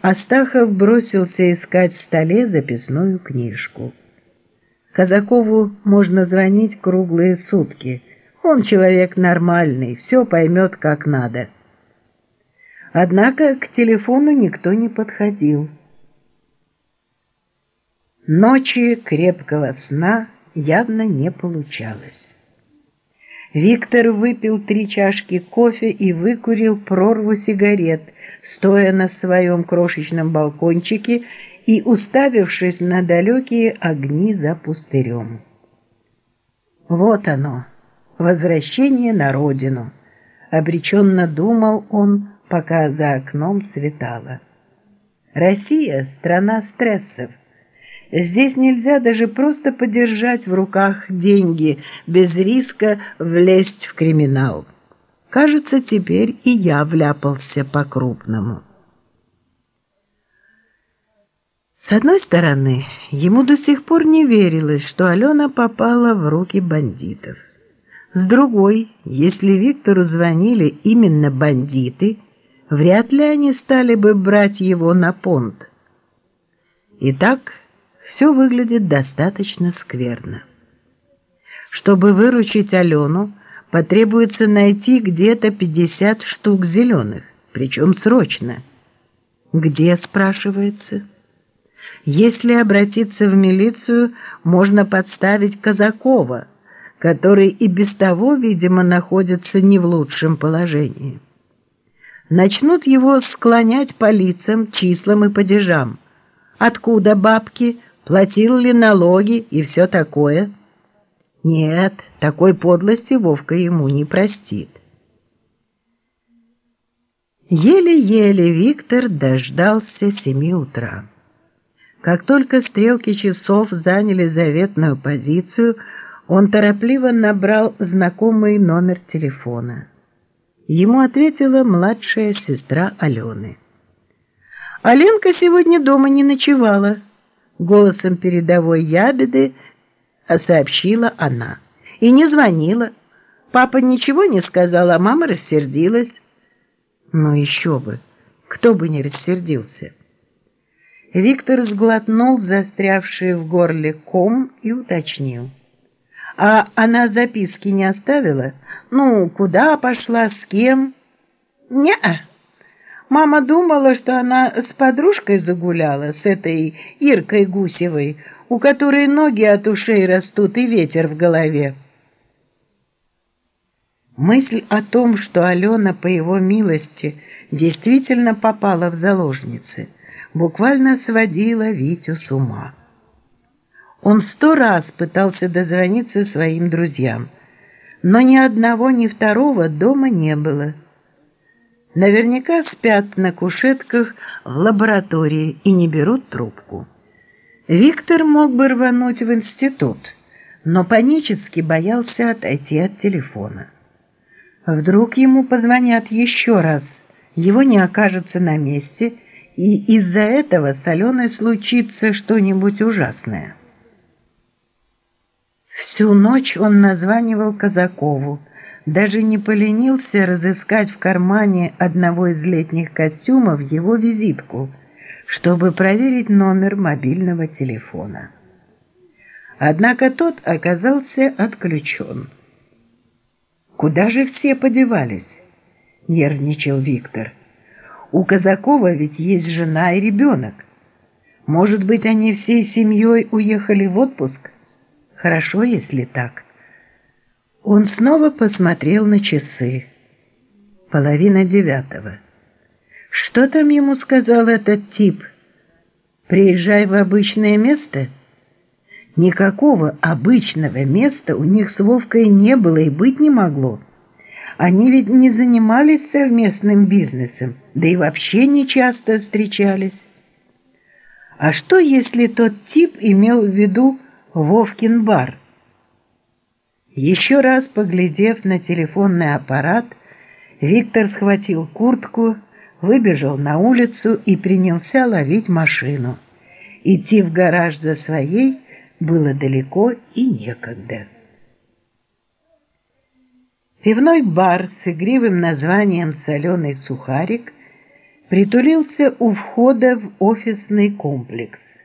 Астахов бросился искать в столе записную книжку. Казакову можно звонить круглые сутки. Он человек нормальный, все поймет как надо. Однако к телефону никто не подходил. Ночи крепкого сна явно не получалось. Виктор выпил три чашки кофе и выкурил прорву сигарет, стоя на своем крошечном балкончике и уставившись на далекие огни за пустырем. Вот оно, возвращение на родину, обреченно думал он, пока за окном светало. Россия – страна стрессов. Здесь нельзя даже просто подержать в руках деньги без риска влезть в криминал. Кажется, теперь и я вляпался по-крупному. С одной стороны, ему до сих пор не верилось, что Алена попала в руки бандитов. С другой, если Виктору звонили именно бандиты, вряд ли они стали бы брать его на понт. Итак, все выглядит достаточно скверно. Чтобы выручить Алену, потребуется найти где-то 50 штук зеленых, причем срочно. Где, спрашивается? Если обратиться в милицию, можно подставить Казакова, который и без того, видимо, находится не в лучшем положении. Начнут его склонять по лицам, числам и падежам. Откуда бабки, платил ли налоги и все такое? Нет, такой подлости Вовка ему не простит. Еле-еле Виктор дождался семи утра. Как только стрелки часов заняли заветную позицию, он торопливо набрал знакомый номер телефона. Ему ответила младшая сестра Алены. «Аленка сегодня дома не ночевала», — голосом передовой ябеды сообщила она. «И не звонила. Папа ничего не сказал, а мама рассердилась». «Ну еще бы! Кто бы не рассердился!» Виктор сглотнул застрявший в горле ком и уточнил. «А она записки не оставила? Ну, куда пошла, с кем?» «Не-а». Мама думала, что она с подружкой загуляла, с этой Иркой Гусевой, у которой ноги от ушей растут и ветер в голове. Мысль о том, что Алена, по его милости, действительно попала в заложницы – буквально сводила Витю с ума. Он сто раз пытался дозвониться своим друзьям, но ни одного, ни второго дома не было. Наверняка спят на кушетках в лаборатории и не берут трубку. Виктор мог бы рвануть в институт, но панически боялся отойти от телефона. Вдруг ему позвонят еще раз, его не окажется на месте – и из-за этого с Аленой случится что-нибудь ужасное. Всю ночь он названивал Казакову, даже не поленился разыскать в кармане одного из летних костюмов его визитку, чтобы проверить номер мобильного телефона. Однако тот оказался отключен. «Куда же все подевались?» – нервничал Виктор. У Казакова ведь есть жена и ребенок. Может быть, они всей семьей уехали в отпуск? Хорошо, если так. Он снова посмотрел на часы. Половина девятого. Что там ему сказал этот тип? Приезжай в обычное место? Никакого обычного места у них с Вовкой не было и быть не могло. Они ведь не занимались совместным бизнесом, да и вообще не часто встречались. А что, если тот тип имел в виду Вовкин бар? Еще раз поглядев на телефонный аппарат, Виктор схватил куртку, выбежал на улицу и принялся ловить машину. Идти в гараж за своей было далеко и некогда. Пивной бар с игривым названием «Соленый сухарик» притулился у входа в офисный комплекс.